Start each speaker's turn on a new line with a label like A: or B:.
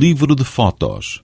A: livro de fotos.